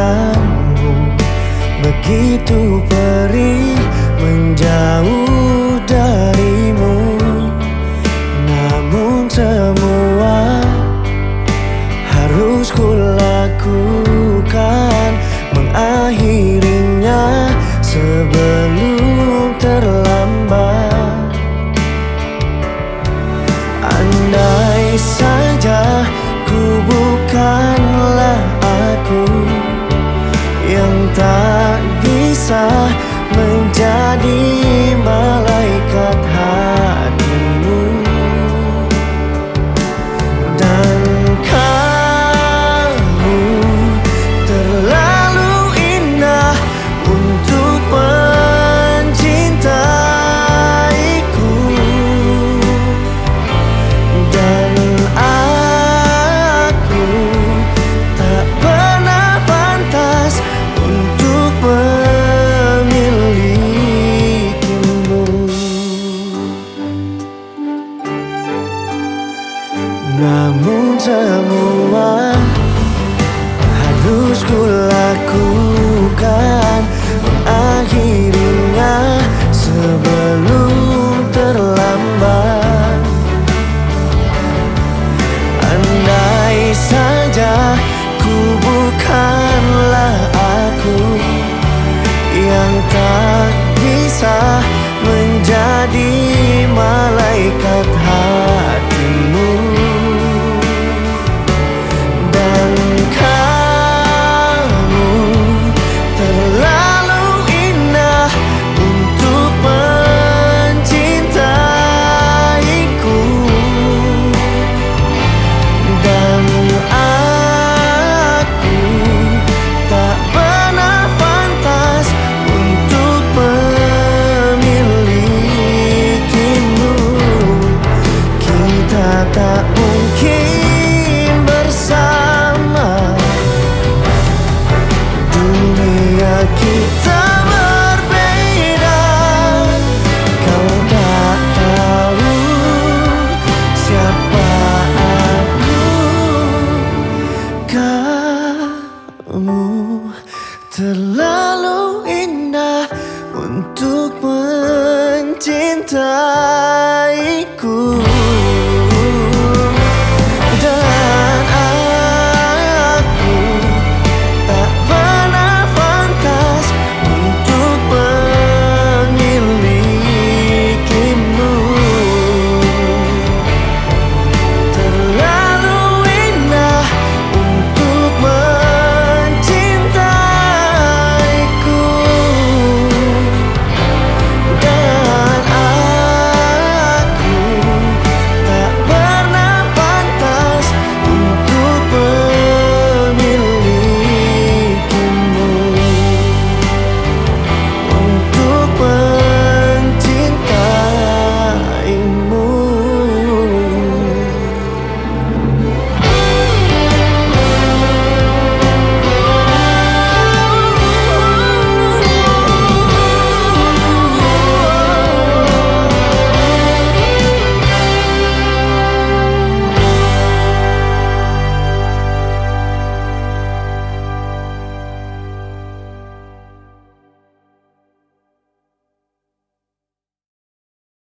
kamu Begitu perih menjauh darimu. Namun semua harus kulakukan. Mengakhirinya sebelum Namun semua harus kulakukan た恩恵